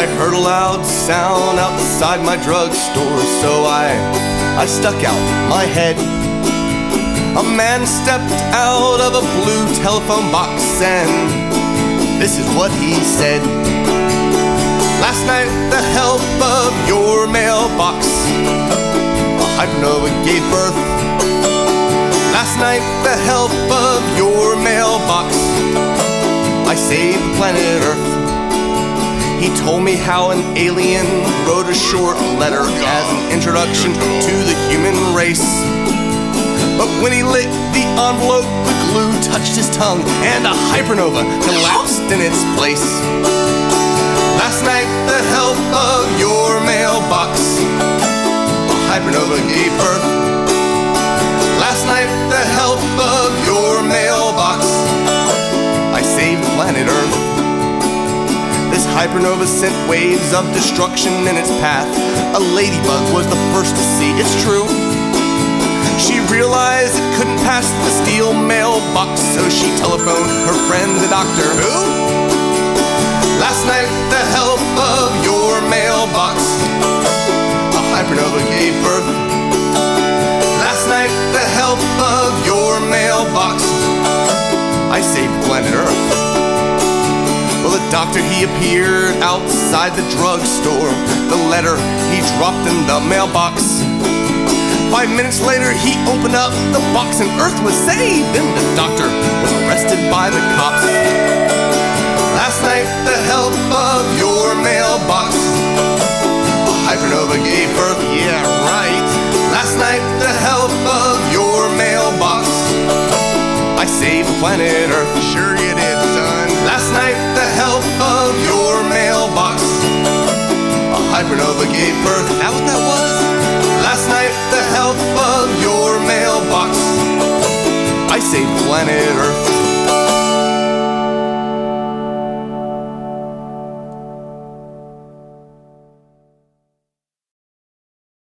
I heard a loud sound outside my drugstore, so I, I stuck out my head. A man stepped out of a blue telephone box, and this is what he said. Last night, the help of your mailbox, a hypernova gave birth. Last night, the help of your mailbox, I saved the planet Earth. He told me how an alien wrote a short letter as an introduction to the human race. But when he lit the envelope, the glue touched his tongue and a hypernova collapsed in its place. Last night, the help of your mailbox, a hypernova gave birth. Last night, the help of your This hypernova sent waves of destruction in its path. A ladybug was the first to see, it's true. She realized it couldn't pass the steel mailbox, so she telephoned her friend, the doctor. Who? Last night, the help of your mailbox, a hypernova gave birth. Last night, the help of your mailbox, I saved planet Earth. Well, the doctor, he appeared outside the drugstore. The letter he dropped in the mailbox. Five minutes later, he opened up the box and Earth was saved. Then the doctor was arrested by the cops. Last night, the help of your mailbox, hypernova gave birth. Yeah, right. Last night, the help of your mailbox, I saved planet Earth. Sure you did, hypernova gave birth. That what that was? Last night, the help of your mailbox, I saved planet Earth.